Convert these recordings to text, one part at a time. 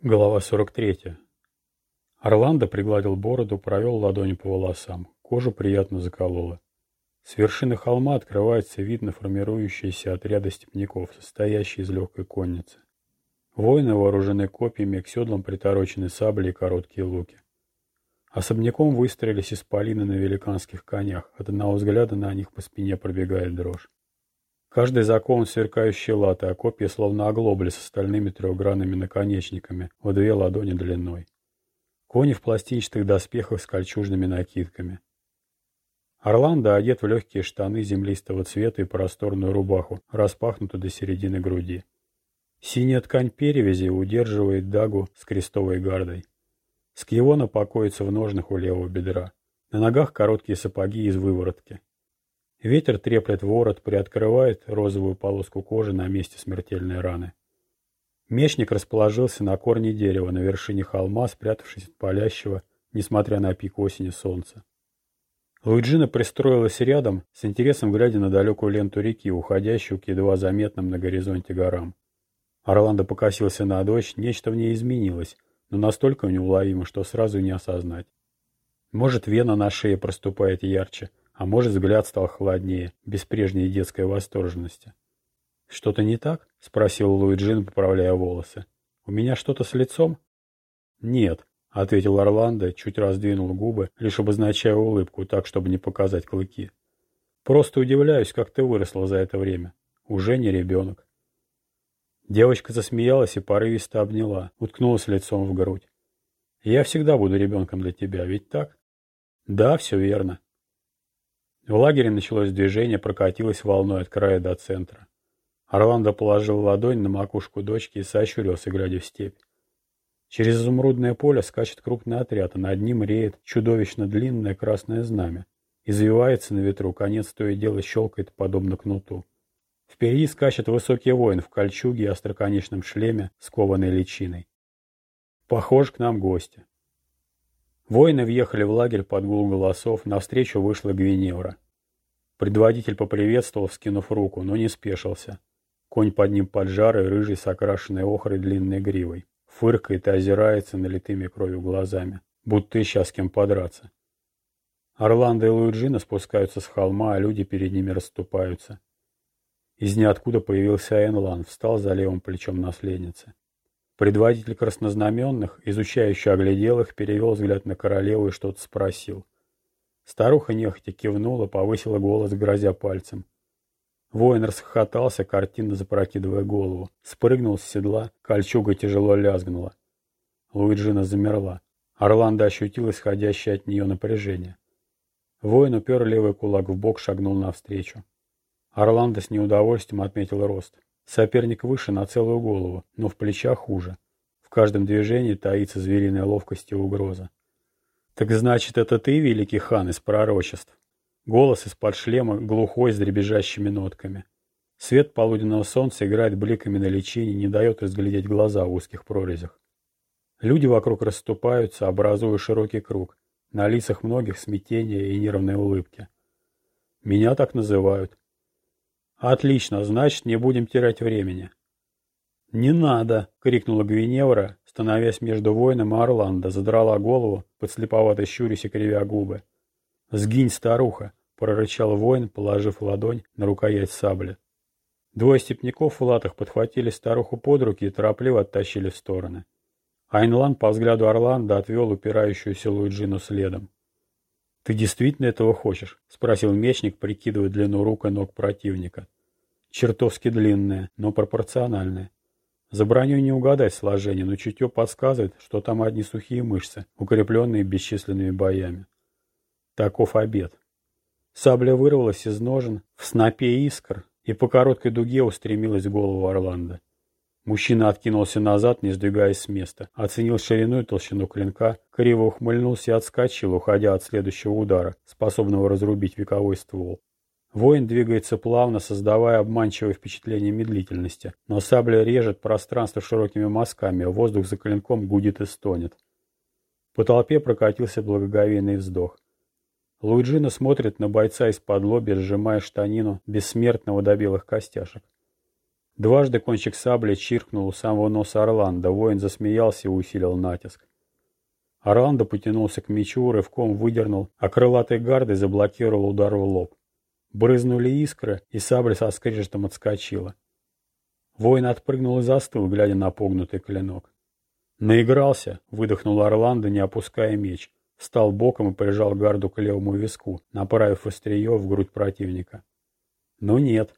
Глава 43. Орландо пригладил бороду, провел ладонью по волосам. Кожу приятно закололо. С вершины холма открывается вид на формирующиеся отряды степняков, состоящие из легкой конницы. Воины вооружены копьями, к седлам приторочены сабли и короткие луки. Особняком выстроились исполины на великанских конях. От одного взгляда на них по спине пробегает дрожь. Каждый закован в сверкающие латы, а копья словно оглобли с остальными трехгранными наконечниками в две ладони длиной. Кони в пластинчатых доспехах с кольчужными накидками. Орландо одет в легкие штаны землистого цвета и просторную рубаху, распахнутую до середины груди. Синяя ткань перевязи удерживает дагу с крестовой гардой. Скивона покоится в ножнах у левого бедра. На ногах короткие сапоги из выворотки. Ветер треплет ворот, приоткрывает розовую полоску кожи на месте смертельной раны. Мечник расположился на корне дерева на вершине холма, спрятавшись от палящего, несмотря на пик осени, солнца. Луиджина пристроилась рядом, с интересом глядя на далекую ленту реки, уходящую к едва заметным на горизонте горам. Орландо покосился на дочь, нечто в ней изменилось, но настолько неуловимо, что сразу не осознать. Может, вена на шее проступает ярче, а может, взгляд стал холоднее, без прежней детской восторженности. «Что-то не так?» — спросил Луиджин, поправляя волосы. «У меня что-то с лицом?» «Нет», — ответил Орландо, чуть раздвинул губы, лишь обозначая улыбку, так, чтобы не показать клыки. «Просто удивляюсь, как ты выросла за это время. Уже не ребенок». Девочка засмеялась и порывисто обняла, уткнулась лицом в грудь. «Я всегда буду ребенком для тебя, ведь так?» «Да, все верно», в лагере началось движение, прокатилось волной от края до центра. Орландо положил ладонь на макушку дочки и сощурился, глядя в степь. Через изумрудное поле скачет крупный отряд, а над ним реет чудовищно длинное красное знамя. Извивается на ветру, конец то и дело щелкает, подобно кнуту. Впереди скачет высокий воин в кольчуге и остроконечном шлеме, скованной личиной. Похож к нам гости. Воины въехали в лагерь под гул голосов, навстречу вышла Гвиневра. Предводитель поприветствовал, вскинув руку, но не спешился. Конь под ним поджарый, рыжий, с окрашенной охрой длинной гривой. Фыркает и озирается налитыми кровью глазами, будто ища с кем подраться. Орландо и Луиджина спускаются с холма, а люди перед ними расступаются. Из ниоткуда появился Энлан, встал за левым плечом наследницы. Предводитель краснознаменных, изучающий оглядел их, перевел взгляд на королеву и что-то спросил. Старуха нехотя кивнула, повысила голос, грозя пальцем. Воин расхохотался, картинно запрокидывая голову. Спрыгнул с седла, кольчуга тяжело лязгнула. Луиджина замерла. Орландо ощутил исходящее от нее напряжение. Воин упер левый кулак в бок, шагнул навстречу. Орландо с неудовольствием отметил рост. Соперник выше на целую голову, но в плечах хуже. В каждом движении таится звериная ловкость и угроза. «Так значит, это ты, великий хан из пророчеств?» Голос из-под шлема глухой с дребезжащими нотками. Свет полуденного солнца играет бликами на личине, не дает разглядеть глаза в узких прорезях. Люди вокруг расступаются, образуя широкий круг. На лицах многих смятение и нервные улыбки. Меня так называют. «Отлично, значит, не будем терять времени». «Не надо!» — крикнула Гвиневра, становясь между воином и Орландо, задрала голову, подслеповато щурясь и кривя губы. «Сгинь, старуха!» — прорычал воин, положив ладонь на рукоять сабли. Двое степняков в латах подхватили старуху под руки и торопливо оттащили в стороны. Айнлан по взгляду Орландо отвел упирающуюся Луиджину следом. «Ты действительно этого хочешь?» — спросил мечник, прикидывая длину рук и ног противника. «Чертовски длинная, но пропорциональная. За броней не угадать сложение, но чутье подсказывает, что там одни сухие мышцы, укрепленные бесчисленными боями. Таков обед. Сабля вырвалась из ножен в снопе искр и по короткой дуге устремилась в голову Орландо. Мужчина откинулся назад, не сдвигаясь с места, оценил ширину и толщину клинка, криво ухмыльнулся и отскочил, уходя от следующего удара, способного разрубить вековой ствол. Воин двигается плавно, создавая обманчивое впечатление медлительности, но сабля режет пространство широкими мазками, а воздух за клинком гудит и стонет. По толпе прокатился благоговейный вздох. Луиджина смотрит на бойца из-под лоби, сжимая штанину бессмертного до белых костяшек. Дважды кончик сабли чиркнул у самого носа Орландо, воин засмеялся и усилил натиск. Орландо потянулся к мечу, рывком выдернул, а крылатой гардой заблокировал удар в лоб. Брызнули искры, и сабля со скрежетом отскочила. Воин отпрыгнул и застыл, глядя на погнутый клинок. «Наигрался!» — выдохнул Орландо, не опуская меч. Встал боком и прижал гарду к левому виску, направив острие в грудь противника. Но нет.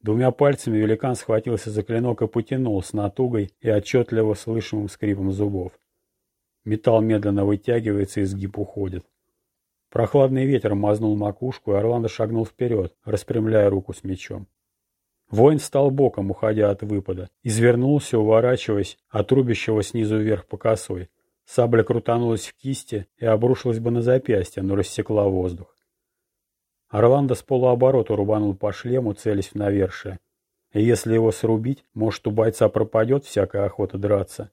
Двумя пальцами великан схватился за клинок и потянул с натугой и отчетливо слышимым скрипом зубов. Металл медленно вытягивается и сгиб уходит. Прохладный ветер мазнул макушку, и Орландо шагнул вперед, распрямляя руку с мечом. Воин стал боком, уходя от выпада, извернулся, уворачиваясь от рубящего снизу вверх по косой. Сабля крутанулась в кисти и обрушилась бы на запястье, но рассекла воздух. Орландо с полуоборота рубанул по шлему, целясь в навершие. Если его срубить, может, у бойца пропадет всякая охота драться.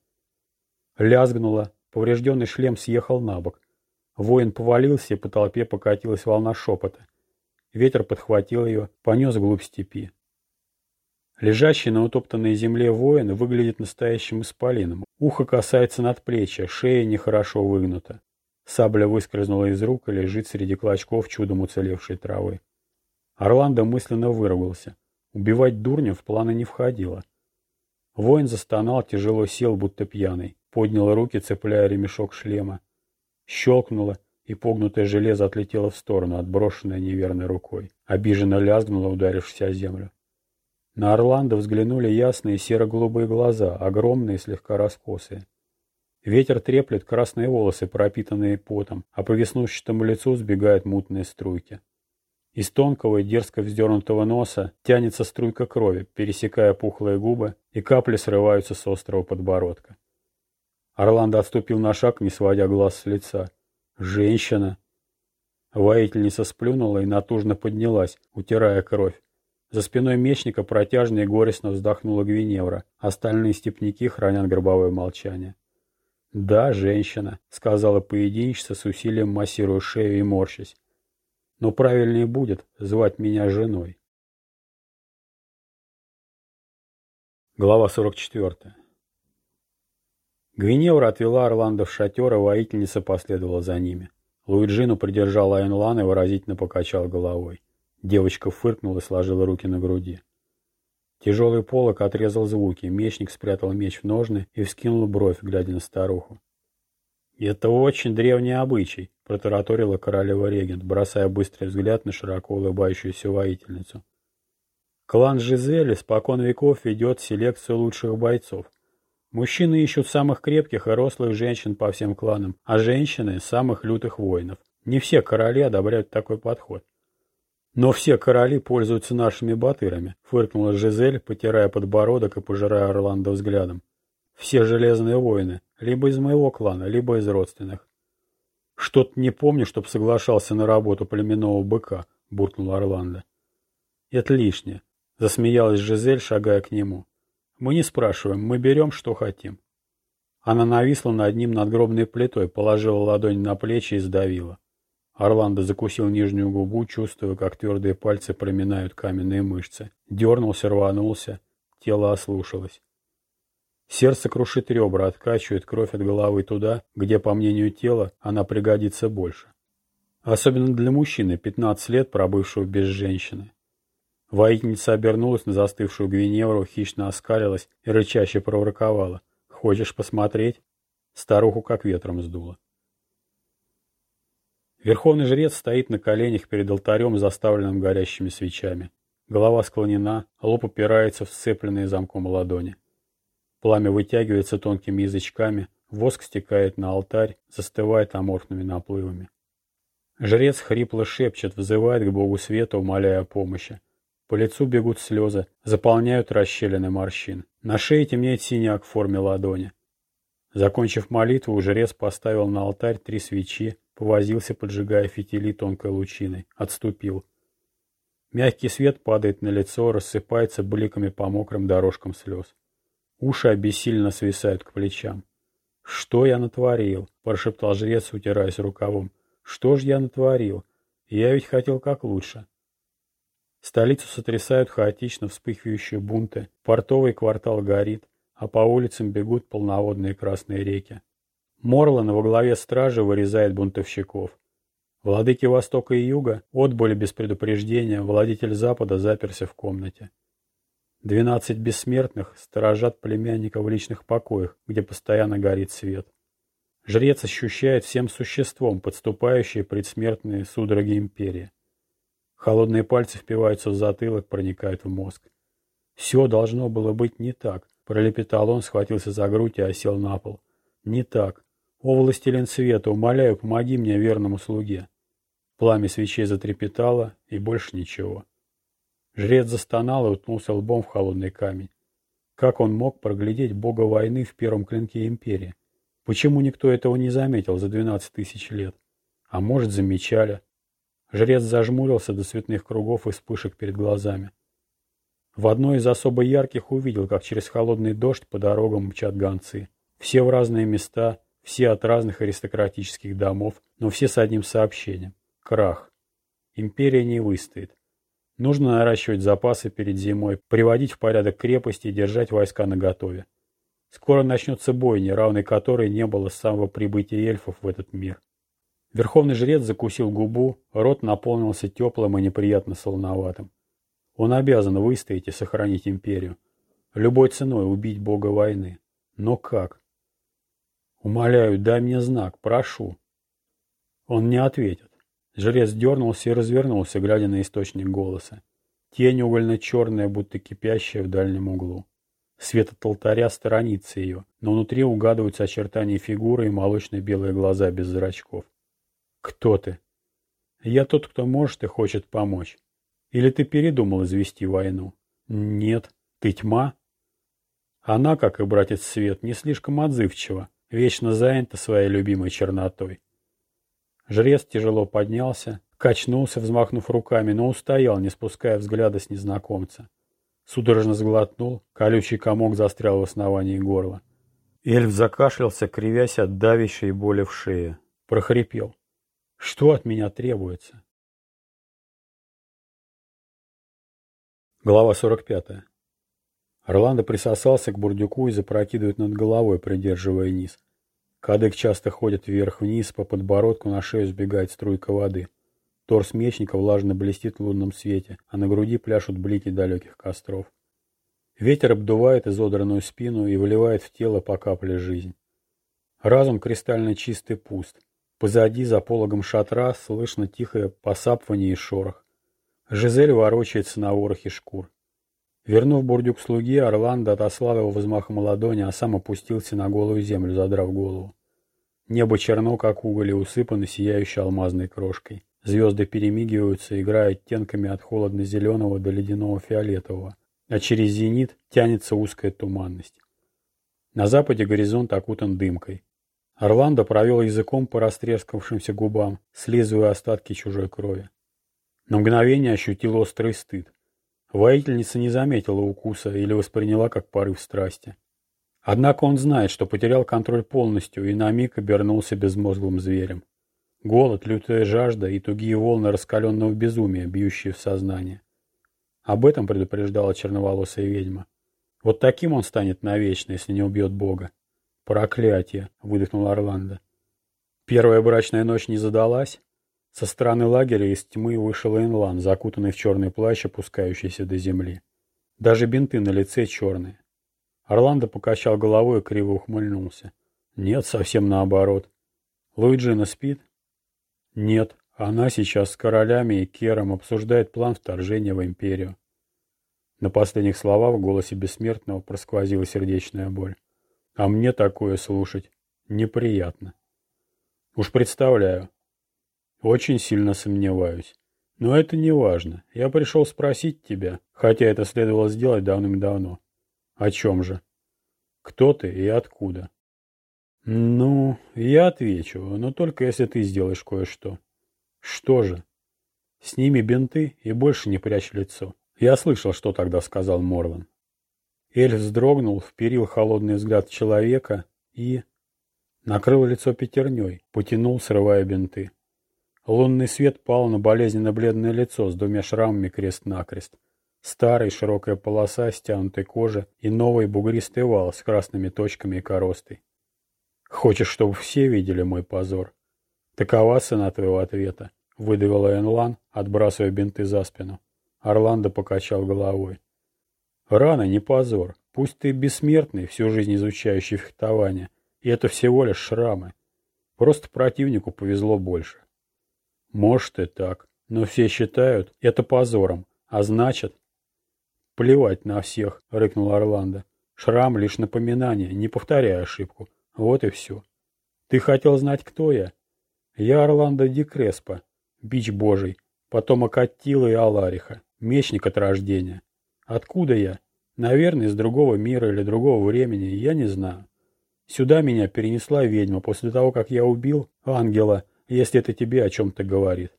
Лязгнуло, поврежденный шлем съехал на бок. Воин повалился, и по толпе покатилась волна шепота. Ветер подхватил ее, понес вглубь степи. Лежащий на утоптанной земле воин выглядит настоящим исполином. Ухо касается надплечья, шея нехорошо выгнута. Сабля выскользнула из рук и лежит среди клочков чудом уцелевшей травы. Орландо мысленно выругался. Убивать дурня в планы не входило. Воин застонал, тяжело сел, будто пьяный. Поднял руки, цепляя ремешок шлема. Щелкнуло, и погнутое железо отлетело в сторону, отброшенное неверной рукой. Обиженно лязгнуло, ударившись о землю. На Орландо взглянули ясные серо-голубые глаза, огромные, слегка раскосые. Ветер треплет красные волосы, пропитанные потом, а по веснушчатому лицу сбегают мутные струйки. Из тонкого и дерзко вздернутого носа тянется струйка крови, пересекая пухлые губы, и капли срываются с острого подбородка. Орландо отступил на шаг, не сводя глаз с лица. «Женщина!» Воительница сплюнула и натужно поднялась, утирая кровь. За спиной мечника протяжно и горестно вздохнула Гвиневра. Остальные степняки хранят гробовое молчание. «Да, женщина», — сказала поединщица с усилием массируя шею и морщась. «Но правильнее будет звать меня женой». Глава 44. Гвиневра отвела Орландо в шатер, а воительница последовала за ними. Луиджину придержал Айнлан и выразительно покачал головой. Девочка фыркнула и сложила руки на груди. Тяжелый полок отрезал звуки, мечник спрятал меч в ножны и вскинул бровь, глядя на старуху. «Это очень древний обычай», — протараторила королева-регент, бросая быстрый взгляд на широко улыбающуюся воительницу. «Клан Жизели спокон веков ведет селекцию лучших бойцов. Мужчины ищут самых крепких и рослых женщин по всем кланам, а женщины – самых лютых воинов. Не все короли одобряют такой подход. «Но все короли пользуются нашими батырами», — фыркнула Жизель, потирая подбородок и пожирая Орландо взглядом. «Все железные воины, либо из моего клана, либо из родственных». «Что-то не помню, чтоб соглашался на работу племенного быка», — буркнул Орландо. «Это лишнее», — засмеялась Жизель, шагая к нему. Мы не спрашиваем, мы берем, что хотим. Она нависла над ним надгробной плитой, положила ладонь на плечи и сдавила. Орландо закусил нижнюю губу, чувствуя, как твердые пальцы проминают каменные мышцы. Дернулся, рванулся, тело ослушалось. Сердце крушит ребра, откачивает кровь от головы туда, где, по мнению тела, она пригодится больше. Особенно для мужчины, 15 лет пробывшего без женщины. Воительница обернулась на застывшую Гвиневру, хищно оскалилась и рычаще проворковала. «Хочешь посмотреть?» Старуху как ветром сдуло. Верховный жрец стоит на коленях перед алтарем, заставленным горящими свечами. Голова склонена, лоб упирается в сцепленные замком ладони. Пламя вытягивается тонкими язычками, воск стекает на алтарь, застывает аморфными наплывами. Жрец хрипло шепчет, взывает к богу света, умоляя о помощи. По лицу бегут слезы, заполняют расщелины морщин. На шее темнеет синяк в форме ладони. Закончив молитву, жрец поставил на алтарь три свечи, повозился, поджигая фитили тонкой лучиной. Отступил. Мягкий свет падает на лицо, рассыпается бликами по мокрым дорожкам слез. Уши обессильно свисают к плечам. «Что я натворил?» – прошептал жрец, утираясь рукавом. «Что ж я натворил? Я ведь хотел как лучше». Столицу сотрясают хаотично вспыхивающие бунты, портовый квартал горит, а по улицам бегут полноводные красные реки. Морлан во главе стражи вырезает бунтовщиков. Владыки Востока и Юга, отбыли без предупреждения, владетель Запада заперся в комнате. Двенадцать бессмертных сторожат племянника в личных покоях, где постоянно горит свет. Жрец ощущает всем существом подступающие предсмертные судороги империи. Холодные пальцы впиваются в затылок, проникают в мозг. Все должно было быть не так. Пролепетал он, схватился за грудь и осел на пол. Не так. О, властелин света, умоляю, помоги мне, верному слуге. Пламя свечей затрепетало, и больше ничего. Жрец застонал и уткнулся лбом в холодный камень. Как он мог проглядеть бога войны в первом клинке империи? Почему никто этого не заметил за двенадцать тысяч лет? А может, замечали? Жрец зажмурился до цветных кругов и вспышек перед глазами. В одной из особо ярких увидел, как через холодный дождь по дорогам мчат гонцы. Все в разные места, все от разных аристократических домов, но все с одним сообщением. Крах. Империя не выстоит. Нужно наращивать запасы перед зимой, приводить в порядок крепости и держать войска наготове. Скоро начнется бойня, равной которой не было с самого прибытия эльфов в этот мир. Верховный жрец закусил губу, рот наполнился теплым и неприятно солоноватым. Он обязан выстоять и сохранить империю. Любой ценой убить бога войны. Но как? Умоляю, дай мне знак, прошу. Он не ответит. Жрец дернулся и развернулся, глядя на источник голоса. Тень угольно-черная, будто кипящая в дальнем углу. Свет от алтаря сторонится ее, но внутри угадываются очертания фигуры и молочно-белые глаза без зрачков. «Кто ты?» «Я тот, кто может и хочет помочь. Или ты передумал извести войну?» «Нет. Ты тьма?» Она, как и братец Свет, не слишком отзывчива, вечно занята своей любимой чернотой. Жрец тяжело поднялся, качнулся, взмахнув руками, но устоял, не спуская взгляда с незнакомца. Судорожно сглотнул, колючий комок застрял в основании горла. Эльф закашлялся, кривясь от давящей боли в шее. Прохрипел. Что от меня требуется? Глава 45. Орландо присосался к бурдюку и запрокидывает над головой, придерживая низ. Кадык часто ходит вверх-вниз, по подбородку на шею сбегает струйка воды. Торс мечника влажно блестит в лунном свете, а на груди пляшут блики далеких костров. Ветер обдувает изодранную спину и выливает в тело по капле жизнь. Разум кристально чистый пуст. Позади, за пологом шатра, слышно тихое посапывание и шорох. Жизель ворочается на ворохе шкур. Вернув бурдюк слуги, Орландо отослал его взмахом ладони, а сам опустился на голую землю, задрав голову. Небо черно, как уголь, и усыпано сияющей алмазной крошкой. Звезды перемигиваются, играя оттенками от холодно-зеленого до ледяного фиолетового, а через зенит тянется узкая туманность. На западе горизонт окутан дымкой. Орландо провел языком по растрескавшимся губам, слизывая остатки чужой крови. На мгновение ощутил острый стыд. Воительница не заметила укуса или восприняла как порыв страсти. Однако он знает, что потерял контроль полностью и на миг обернулся безмозглым зверем. Голод, лютая жажда и тугие волны раскаленного безумия, бьющие в сознание. Об этом предупреждала черноволосая ведьма. Вот таким он станет навечно, если не убьет Бога. «Проклятие!» — выдохнул Орландо. Первая брачная ночь не задалась. Со стороны лагеря из тьмы вышел Энлан, закутанный в черный плащ, опускающийся до земли. Даже бинты на лице черные. Орландо покачал головой и криво ухмыльнулся. Нет, совсем наоборот. Луиджина спит? Нет, она сейчас с королями и Кером обсуждает план вторжения в империю. На последних словах в голосе бессмертного просквозила сердечная боль. А мне такое слушать неприятно. Уж представляю. Очень сильно сомневаюсь. Но это не важно. Я пришел спросить тебя, хотя это следовало сделать давным-давно. О чем же? Кто ты и откуда? Ну, я отвечу, но только если ты сделаешь кое-что. Что же? Сними бинты и больше не прячь лицо. Я слышал, что тогда сказал Морлан. Эльф вздрогнул, вперил холодный взгляд человека и... Накрыл лицо пятерней, потянул, срывая бинты. Лунный свет пал на болезненно-бледное лицо с двумя шрамами крест-накрест. Старая широкая полоса стянутой кожи и новый бугристый вал с красными точками и коростой. «Хочешь, чтобы все видели мой позор?» «Такова цена твоего ответа», — выдавила Энлан, отбрасывая бинты за спину. Орландо покачал головой. «Рано, не позор. Пусть ты бессмертный, всю жизнь изучающий фехтование, и это всего лишь шрамы. Просто противнику повезло больше. Может и так, но все считают это позором, а значит... Плевать на всех, рыкнул Орландо. Шрам лишь напоминание, не повторяй ошибку. Вот и все. Ты хотел знать, кто я? Я Орландо Ди Креспо, бич божий, потомок Аттила и Алариха, мечник от рождения. Откуда я? Наверное, из другого мира или другого времени, я не знаю. Сюда меня перенесла ведьма после того, как я убил ангела, если это тебе о чем-то говорит.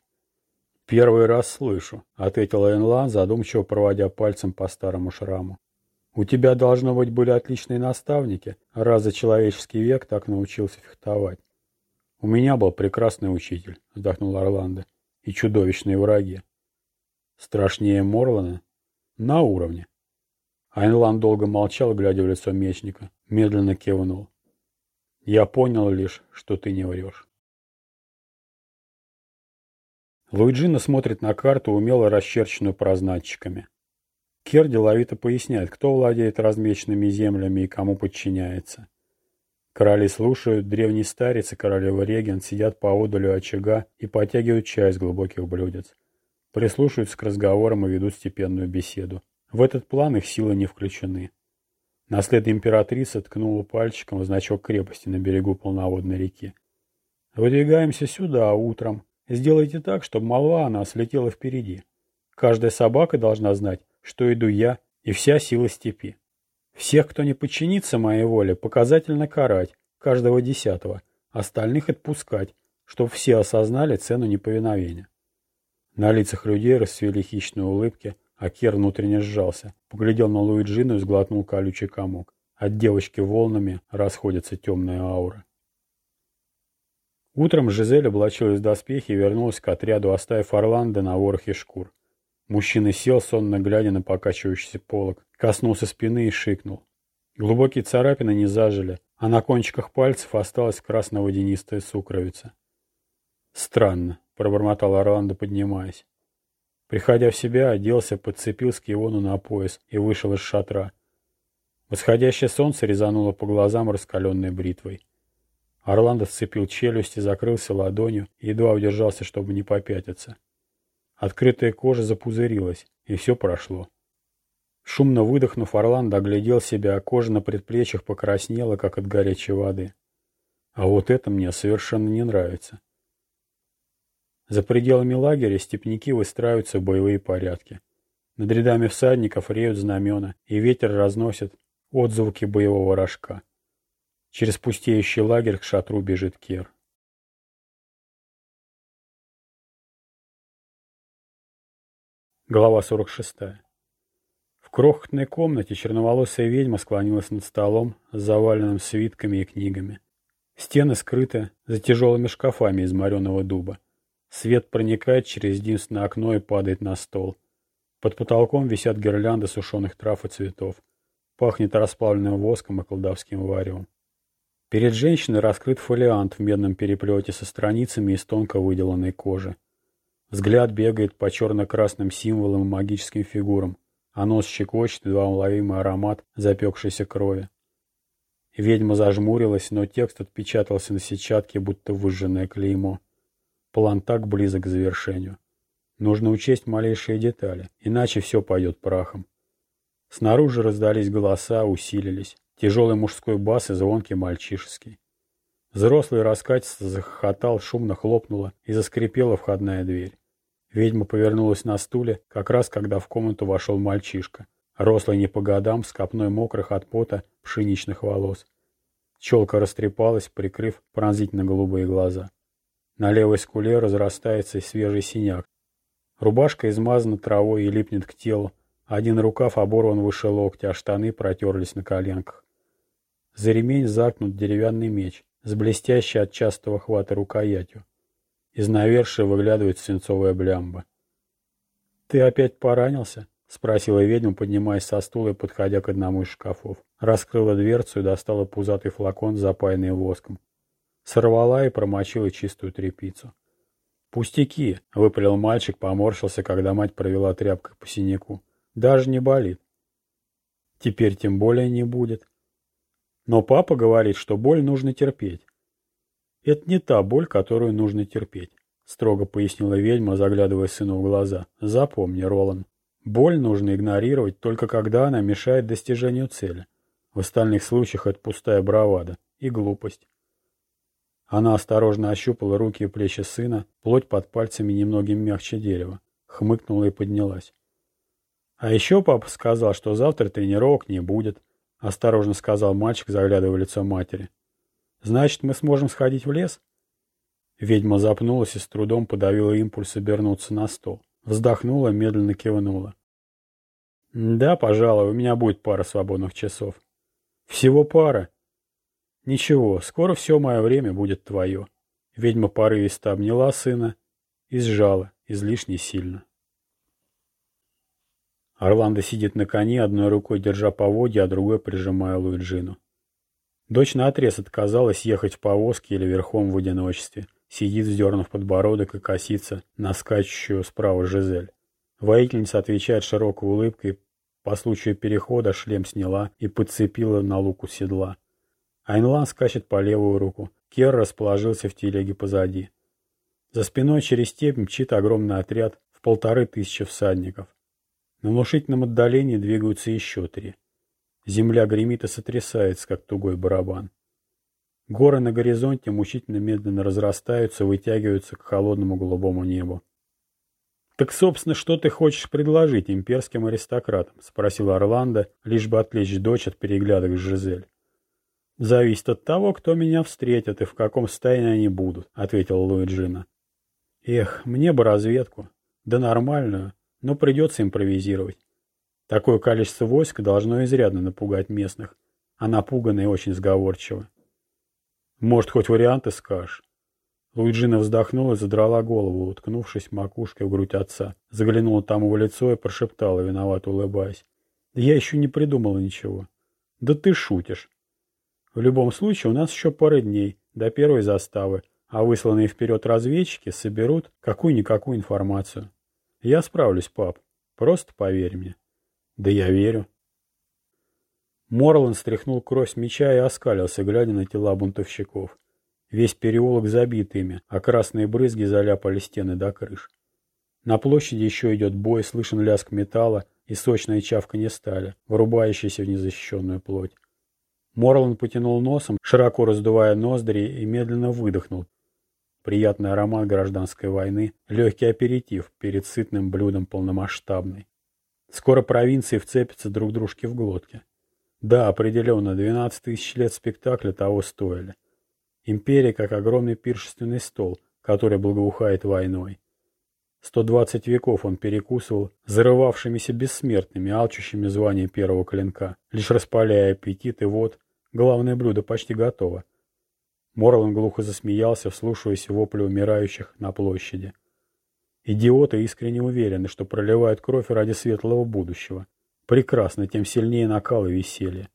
«Первый раз слышу», — ответила Энлан, задумчиво проводя пальцем по старому шраму. «У тебя, должно быть, были отличные наставники, раз за человеческий век так научился фехтовать». «У меня был прекрасный учитель», — вздохнул Орландо, — «и чудовищные враги». «Страшнее Морлана?» «На уровне». Айнлан долго молчал, глядя в лицо мечника, медленно кивнул. Я понял лишь, что ты не врешь. Луиджина смотрит на карту, умело расчерченную прознатчиками. Кер деловито поясняет, кто владеет размеченными землями и кому подчиняется. Короли слушают, древний старец и королева Реген сидят поодалю очага и потягивают чай из глубоких блюдец. Прислушиваются к разговорам и ведут степенную беседу. В этот план их силы не включены. Наследная императрица ткнула пальчиком в значок крепости на берегу полноводной реки. «Выдвигаемся сюда утром. Сделайте так, чтобы молва о нас летела впереди. Каждая собака должна знать, что иду я и вся сила степи. Всех, кто не подчинится моей воле, показательно карать, каждого десятого, остальных отпускать, чтобы все осознали цену неповиновения». На лицах людей расцвели хищные улыбки – Акер внутренне сжался, поглядел на Луиджину и сглотнул колючий комок. От девочки волнами расходится темная аура. Утром Жизель облачилась в доспехи и вернулась к отряду, оставив Орландо на ворохе шкур. Мужчина сел, сонно глядя на покачивающийся полог, коснулся спины и шикнул. Глубокие царапины не зажили, а на кончиках пальцев осталась красно-водянистая сукровица. «Странно», — пробормотал Орландо, поднимаясь. Приходя в себя, оделся, подцепил скиону на пояс и вышел из шатра. Восходящее солнце резануло по глазам раскаленной бритвой. Орландо сцепил челюсти, закрылся ладонью и едва удержался, чтобы не попятиться. Открытая кожа запузырилась, и все прошло. Шумно выдохнув, Орландо оглядел себя, а кожа на предплечьях покраснела, как от горячей воды. А вот это мне совершенно не нравится. За пределами лагеря степняки выстраиваются в боевые порядки. Над рядами всадников реют знамена, и ветер разносит отзвуки боевого рожка. Через пустеющий лагерь к шатру бежит Кер. Глава 46. В крохотной комнате черноволосая ведьма склонилась над столом, заваленным свитками и книгами. Стены скрыты за тяжелыми шкафами из мореного дуба. Свет проникает через единственное окно и падает на стол. Под потолком висят гирлянды сушеных трав и цветов. Пахнет расплавленным воском и колдовским варевом. Перед женщиной раскрыт фолиант в медном переплете со страницами из тонко выделанной кожи. Взгляд бегает по черно-красным символам и магическим фигурам, а нос щекочет едва уловимый аромат запекшейся крови. Ведьма зажмурилась, но текст отпечатался на сетчатке, будто выжженное клеймо. План так близок к завершению. Нужно учесть малейшие детали, иначе все пойдет прахом. Снаружи раздались голоса, усилились. Тяжелый мужской бас и звонкий мальчишеский. Взрослый раскатисто захохотал, шумно хлопнула и заскрипела входная дверь. Ведьма повернулась на стуле, как раз когда в комнату вошел мальчишка, рослый не по годам, с копной мокрых от пота пшеничных волос. Челка растрепалась, прикрыв пронзительно голубые глаза. На левой скуле разрастается свежий синяк. Рубашка измазана травой и липнет к телу. Один рукав оборван выше локтя, а штаны протерлись на коленках. За ремень загнут деревянный меч с блестящей от частого хвата рукоятью. Из навершия выглядывает свинцовая блямба. «Ты опять поранился?» — спросила ведьма, поднимаясь со стула и подходя к одному из шкафов. Раскрыла дверцу и достала пузатый флакон, запаянный воском. Сорвала и промочила чистую тряпицу. «Пустяки!» — выпалил мальчик, поморщился, когда мать провела тряпкой по синяку. «Даже не болит». «Теперь тем более не будет». Но папа говорит, что боль нужно терпеть. Это не та боль, которую нужно терпеть, строго пояснила ведьма, заглядывая сыну в глаза. Запомни, Ролан, боль нужно игнорировать только когда она мешает достижению цели. В остальных случаях это пустая бравада и глупость. Она осторожно ощупала руки и плечи сына, плоть под пальцами немногим мягче дерева, хмыкнула и поднялась. А еще папа сказал, что завтра тренировок не будет, — осторожно сказал мальчик, заглядывая в лицо матери. «Значит, мы сможем сходить в лес?» Ведьма запнулась и с трудом подавила импульс обернуться на стол. Вздохнула, медленно кивнула. «Да, пожалуй, у меня будет пара свободных часов». «Всего пара?» «Ничего, скоро все мое время будет твое». Ведьма порывисто обняла сына и сжала, излишне сильно. Орландо сидит на коне, одной рукой держа поводья, а другой прижимая Луиджину. Дочь наотрез отказалась ехать в повозке или верхом в одиночестве. Сидит, вздернув подбородок и косится на скачущую справа Жизель. Воительница отвечает широкой улыбкой, по случаю перехода шлем сняла и подцепила на луку седла. Айнлан скачет по левую руку. Кер расположился в телеге позади. За спиной через степь мчит огромный отряд в полторы тысячи всадников. На внушительном отдалении двигаются еще три. Земля гремит и сотрясается, как тугой барабан. Горы на горизонте мучительно медленно разрастаются, вытягиваются к холодному голубому небу. «Так, собственно, что ты хочешь предложить имперским аристократам?» — спросил Орландо, лишь бы отвлечь дочь от переглядок с Жизель. «Зависит от того, кто меня встретит и в каком состоянии они будут», — ответил Луиджина. «Эх, мне бы разведку. Да нормальную но придется импровизировать. Такое количество войск должно изрядно напугать местных, а напуганные очень сговорчивы. Может, хоть варианты скажешь? Луиджина вздохнула и задрала голову, уткнувшись макушкой в грудь отца. Заглянула тому в лицо и прошептала, виновато улыбаясь. «Да я еще не придумала ничего». «Да ты шутишь». «В любом случае, у нас еще пара дней до первой заставы, а высланные вперед разведчики соберут какую-никакую информацию. Я справлюсь, пап. Просто поверь мне. Да я верю. Морлан стряхнул кровь с меча и оскалился, глядя на тела бунтовщиков. Весь переулок забит ими, а красные брызги заляпали стены до крыш. На площади еще идет бой, слышен лязг металла и сочная чавканье стали, врубающаяся в незащищенную плоть. Морланд потянул носом, широко раздувая ноздри, и медленно выдохнул, приятный аромат гражданской войны, легкий аперитив перед сытным блюдом полномасштабной. Скоро провинции вцепятся друг дружке в глотки. Да, определенно, 12 тысяч лет спектакля того стоили. Империя как огромный пиршественный стол, который благоухает войной. 120 веков он перекусывал зарывавшимися бессмертными, алчущими звания первого клинка, лишь распаляя аппетит, и вот, главное блюдо почти готово. Морлан глухо засмеялся, вслушиваясь в вопли умирающих на площади. Идиоты искренне уверены, что проливают кровь ради светлого будущего. Прекрасно, тем сильнее накал и веселье.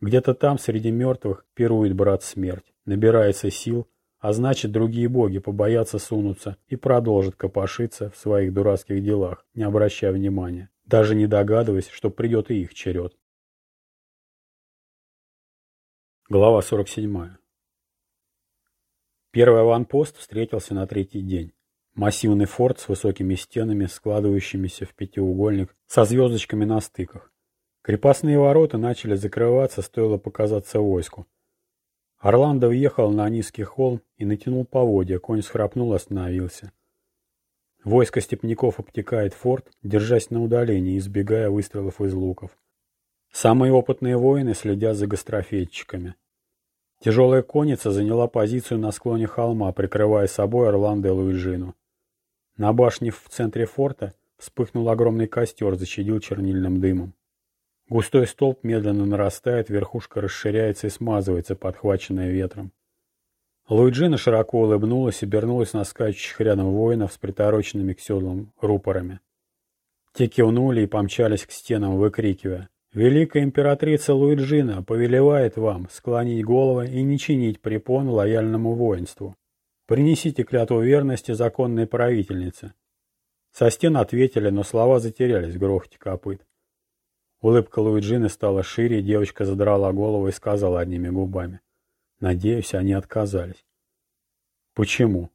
Где-то там, среди мертвых, пирует брат смерть, набирается сил, а значит, другие боги побоятся сунуться и продолжат копошиться в своих дурацких делах, не обращая внимания, даже не догадываясь, что придет и их черед. Глава 47. Первый аванпост встретился на третий день. Массивный форт с высокими стенами, складывающимися в пятиугольник, со звездочками на стыках. Крепостные ворота начали закрываться, стоило показаться войску. Орландо въехал на низкий холм и натянул поводья, конь схрапнул и остановился. Войско степняков обтекает форт, держась на удалении, избегая выстрелов из луков. Самые опытные воины следят за гастрофетчиками. Тяжелая конница заняла позицию на склоне холма, прикрывая собой Орландо и Луиджину. На башне в центре форта вспыхнул огромный костер, зачадил чернильным дымом. Густой столб медленно нарастает, верхушка расширяется и смазывается, подхваченная ветром. Луиджина широко улыбнулась и обернулась на скачущих рядом воинов с притороченными к седлам рупорами. Те кивнули и помчались к стенам, выкрикивая. «Великая императрица Луиджина повелевает вам склонить головы и не чинить препон лояльному воинству. Принесите клятву верности законной правительнице». Со стен ответили, но слова затерялись в грохоте копыт. Улыбка Луиджины стала шире, девочка задрала голову и сказала одними губами. Надеюсь, они отказались. Почему?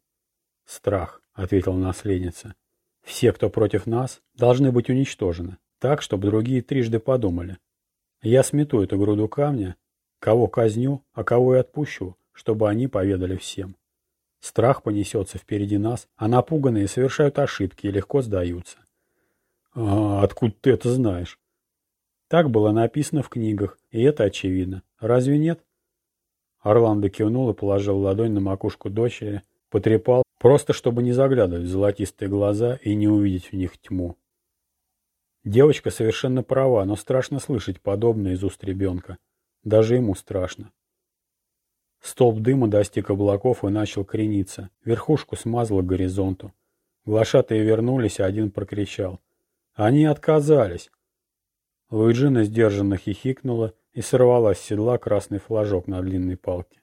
Страх, ответила наследница. Все, кто против нас, должны быть уничтожены, так, чтобы другие трижды подумали. Я смету эту груду камня, кого казню, а кого и отпущу, чтобы они поведали всем. Страх понесется впереди нас, а напуганные совершают ошибки и легко сдаются. А откуда ты это знаешь? Так было написано в книгах, и это очевидно. Разве нет? Орландо кивнул и положил ладонь на макушку дочери, потрепал, просто чтобы не заглядывать в золотистые глаза и не увидеть в них тьму. Девочка совершенно права, но страшно слышать подобное из уст ребенка. Даже ему страшно. Столб дыма достиг облаков и начал крениться. Верхушку смазало к горизонту. Глашатые вернулись, а один прокричал. «Они отказались!» Луиджина сдержанно хихикнула и сорвала с седла красный флажок на длинной палке.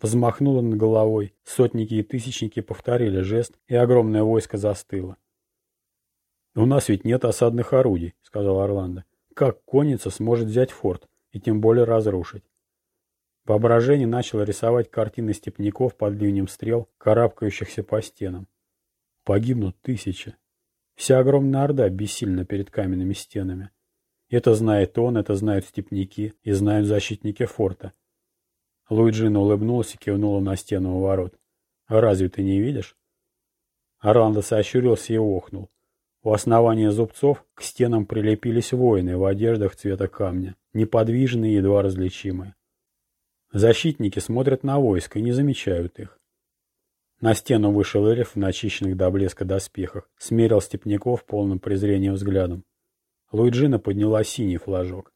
Взмахнула над головой, сотники и тысячники повторили жест, и огромное войско застыло. «У нас ведь нет осадных орудий», — сказал Орландо. «Как конница сможет взять форт и тем более разрушить?» Воображение начало рисовать картины степняков под ливнем стрел, карабкающихся по стенам. Погибнут тысячи. Вся огромная орда бессильна перед каменными стенами. Это знает он, это знают степняки и знают защитники форта. Луиджина улыбнулась и кивнула на стену у ворот. «А разве ты не видишь?» Орландо сощурился и охнул. У основания зубцов к стенам прилепились воины в одеждах цвета камня, неподвижные и едва различимые. Защитники смотрят на войско и не замечают их. На стену вышел эльф в начищенных до блеска доспехах, смерил степняков полным презрением взглядом. Луиджина подняла синий флажок.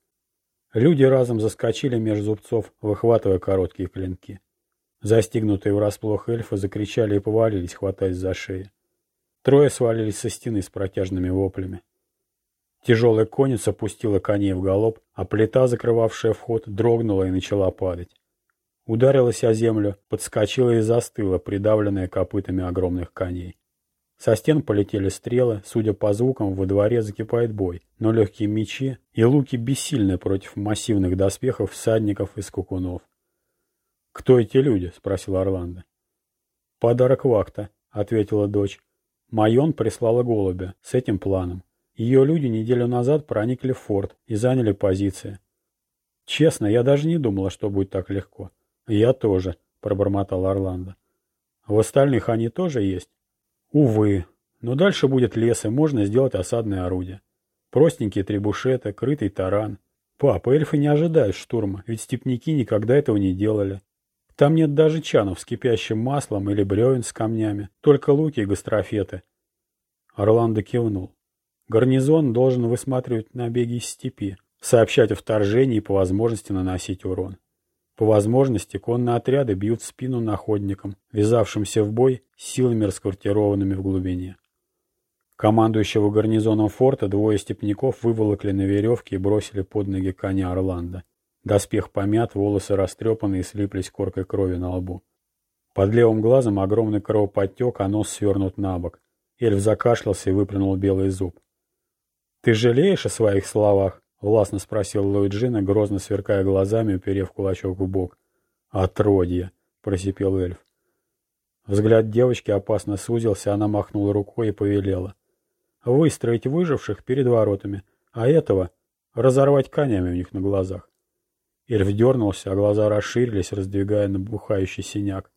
Люди разом заскочили между зубцов, выхватывая короткие клинки. Застигнутые врасплох эльфы закричали и повалились, хватаясь за шеи. Трое свалились со стены с протяжными воплями. Тяжелая конница пустила коней в галоп, а плита, закрывавшая вход, дрогнула и начала падать. Ударилась о землю, подскочила и застыла, придавленная копытами огромных коней. Со стен полетели стрелы, судя по звукам, во дворе закипает бой, но легкие мечи и луки бессильны против массивных доспехов всадников и скукунов. «Кто эти люди?» — спросил Орландо. «Подарок Вакта», — ответила дочь. Майон прислала голубя с этим планом. Ее люди неделю назад проникли в форт и заняли позиции. «Честно, я даже не думала, что будет так легко». «Я тоже», — пробормотал Орландо. «В остальных они тоже есть?» Увы, но дальше будет лес, и можно сделать осадное орудие. Простенькие требушеты, крытый таран. Папа, эльфы не ожидают штурма, ведь степняки никогда этого не делали. Там нет даже чанов с кипящим маслом или бревен с камнями, только луки и гастрофеты. Орландо кивнул. Гарнизон должен высматривать набеги из степи, сообщать о вторжении и по возможности наносить урон. По возможности конные отряды бьют в спину находникам, ввязавшимся в бой силами, расквартированными в глубине. Командующего гарнизоном форта двое степняков выволокли на веревке и бросили под ноги коня Орландо. Доспех помят, волосы растрепаны и слиплись коркой крови на лбу. Под левым глазом огромный кровоподтек, а нос свернут на бок. Эльф закашлялся и выплюнул белый зуб. «Ты жалеешь о своих словах?» — властно спросил Луиджина, грозно сверкая глазами, уперев кулачок в бок. «Отродье!» — просипел эльф. Взгляд девочки опасно сузился, она махнула рукой и повелела. «Выстроить выживших перед воротами, а этого разорвать конями у них на глазах». Эльф дернулся, а глаза расширились, раздвигая набухающий синяк.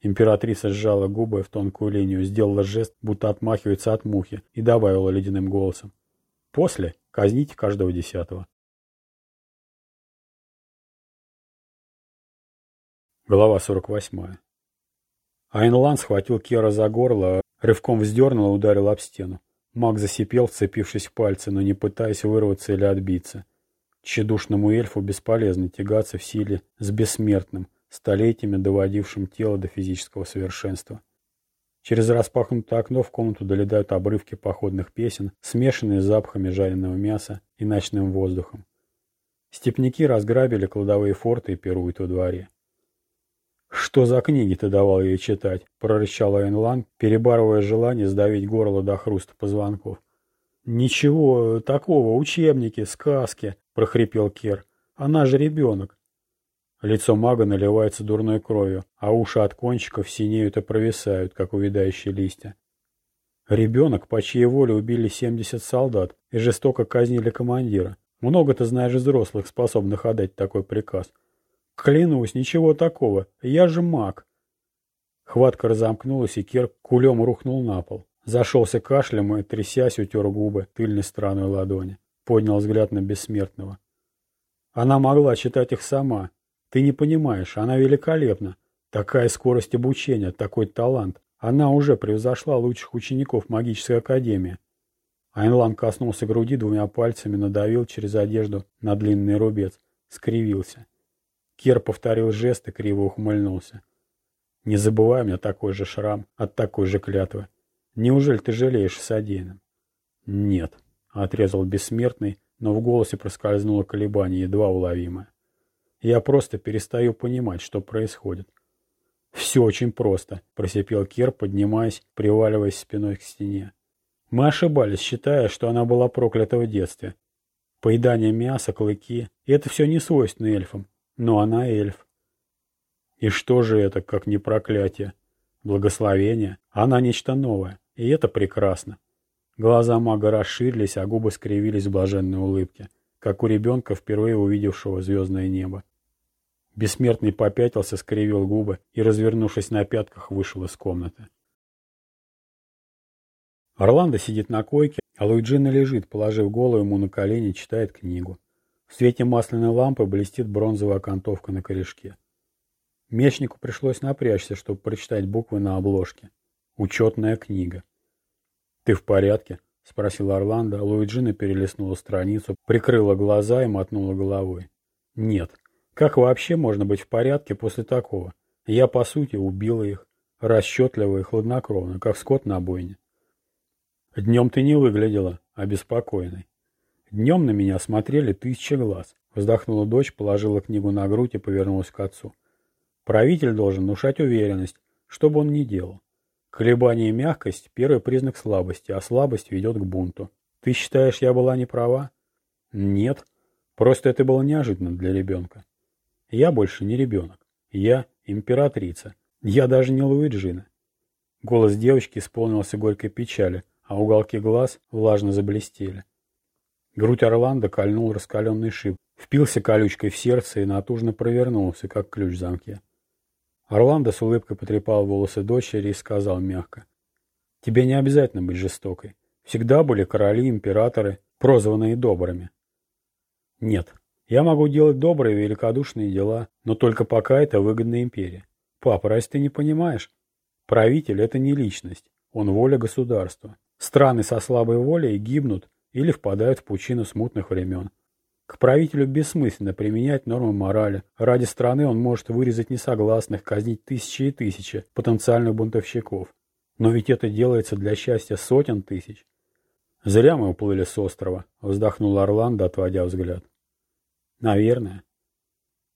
Императрица сжала губы в тонкую линию, сделала жест, будто отмахивается от мухи, и добавила ледяным голосом. «После Казните каждого десятого. Глава 48. Айнлан схватил Кера за горло, рывком вздернул и ударил об стену. Маг засипел, вцепившись в пальцы, но не пытаясь вырваться или отбиться. Тщедушному эльфу бесполезно тягаться в силе с бессмертным, столетиями доводившим тело до физического совершенства. Через распахнутое окно в комнату долетают обрывки походных песен, смешанные с запахами жареного мяса и ночным воздухом. Степняки разграбили кладовые форты и пируют во дворе. «Что за книги ты давал ей читать?» — прорычал Эйнлан, перебарывая желание сдавить горло до хруста позвонков. «Ничего такого, учебники, сказки», — прохрипел Кер. «Она же ребенок». Лицо мага наливается дурной кровью, а уши от кончиков синеют и провисают, как увядающие листья. Ребенок, по чьей воле убили 70 солдат и жестоко казнили командира. Много ты знаешь взрослых, способных отдать такой приказ. Клянусь, ничего такого. Я же маг. Хватка разомкнулась, и Кер кулем рухнул на пол. Зашелся кашлем и, трясясь, утер губы тыльной стороной ладони. Поднял взгляд на бессмертного. Она могла читать их сама, ты не понимаешь, она великолепна. Такая скорость обучения, такой талант. Она уже превзошла лучших учеников магической академии. Айнлан коснулся груди двумя пальцами, надавил через одежду на длинный рубец. Скривился. Кер повторил жест и криво ухмыльнулся. «Не забывай мне такой же шрам от такой же клятвы. Неужели ты жалеешь содеянным?» «Нет», — отрезал бессмертный, но в голосе проскользнуло колебание, едва уловимое. Я просто перестаю понимать, что происходит. «Все очень просто», — просипел Кер, поднимаясь, приваливаясь спиной к стене. «Мы ошибались, считая, что она была проклята в детстве. Поедание мяса, клыки — это все не свойственно эльфам, но она эльф. И что же это, как не проклятие? Благословение? Она нечто новое, и это прекрасно. Глаза мага расширились, а губы скривились в блаженной улыбке, как у ребенка, впервые увидевшего звездное небо. Бессмертный попятился, скривил губы и, развернувшись на пятках, вышел из комнаты. Орландо сидит на койке, а Луиджина лежит, положив голову ему на колени, читает книгу. В свете масляной лампы блестит бронзовая окантовка на корешке. Мечнику пришлось напрячься, чтобы прочитать буквы на обложке. Учетная книга. «Ты в порядке?» — спросил Орландо. Луиджина перелистнула страницу, прикрыла глаза и мотнула головой. «Нет, как вообще можно быть в порядке после такого? Я, по сути, убила их. Расчетливо и хладнокровно, как скот на бойне. Днем ты не выглядела обеспокоенной. Днем на меня смотрели тысячи глаз. Вздохнула дочь, положила книгу на грудь и повернулась к отцу. Правитель должен внушать уверенность, что бы он ни делал. Колебание и мягкость – первый признак слабости, а слабость ведет к бунту. Ты считаешь, я была не права? Нет. Просто это было неожиданно для ребенка. Я больше не ребенок. Я императрица. Я даже не Луиджина. Голос девочки исполнился горькой печали, а уголки глаз влажно заблестели. Грудь Орландо кольнул раскаленный шип, впился колючкой в сердце и натужно провернулся, как ключ в замке. Орландо с улыбкой потрепал волосы дочери и сказал мягко. «Тебе не обязательно быть жестокой. Всегда были короли, императоры, прозванные добрыми». «Нет, я могу делать добрые великодушные дела, но только пока это выгодно империи. Папа, разве ты не понимаешь? Правитель – это не личность, он воля государства. Страны со слабой волей гибнут или впадают в пучину смутных времен. К правителю бессмысленно применять нормы морали. Ради страны он может вырезать несогласных, казнить тысячи и тысячи потенциальных бунтовщиков. Но ведь это делается для счастья сотен тысяч. Зря мы уплыли с острова, вздохнул Орландо, отводя взгляд. Наверное.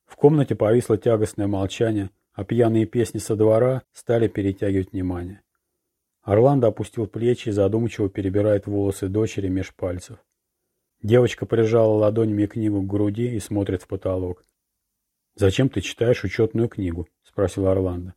В комнате повисло тягостное молчание, а пьяные песни со двора стали перетягивать внимание. Орландо опустил плечи и задумчиво перебирает волосы дочери меж пальцев. Девочка прижала ладонями книгу к груди и смотрит в потолок. «Зачем ты читаешь учетную книгу?» — спросил Орландо.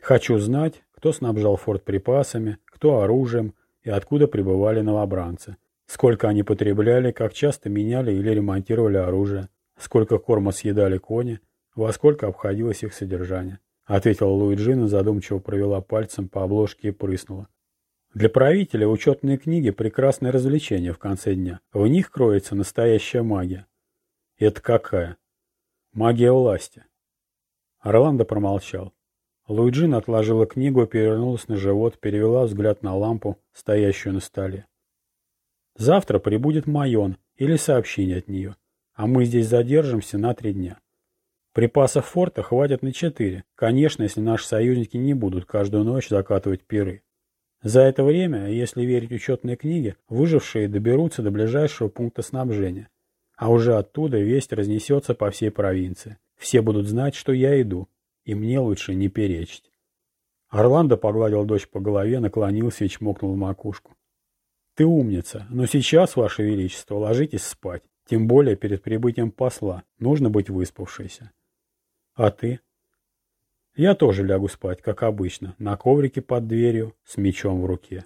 «Хочу знать, кто снабжал форт припасами, кто оружием и откуда прибывали новобранцы. Сколько они потребляли, как часто меняли или ремонтировали оружие, сколько корма съедали кони, во сколько обходилось их содержание. Ответила Луиджина, задумчиво провела пальцем по обложке и прыснула. Для правителя учетные книги – прекрасное развлечение в конце дня. В них кроется настоящая магия. Это какая? Магия власти. Орландо промолчал. Луиджина отложила книгу, перевернулась на живот, перевела взгляд на лампу, стоящую на столе. Завтра прибудет Майон или сообщение от нее, а мы здесь задержимся на три дня. Припасов форта хватит на четыре, конечно, если наши союзники не будут каждую ночь закатывать пиры. За это время, если верить учетной книге, выжившие доберутся до ближайшего пункта снабжения. А уже оттуда весть разнесется по всей провинции. Все будут знать, что я иду, и мне лучше не перечить. Орландо погладил дочь по голове, наклонился и чмокнул в макушку. «Ты умница, но сейчас, Ваше Величество, ложитесь спать. Тем более перед прибытием посла. Нужно быть выспавшейся». «А ты?» «Я тоже лягу спать, как обычно, на коврике под дверью, с мечом в руке».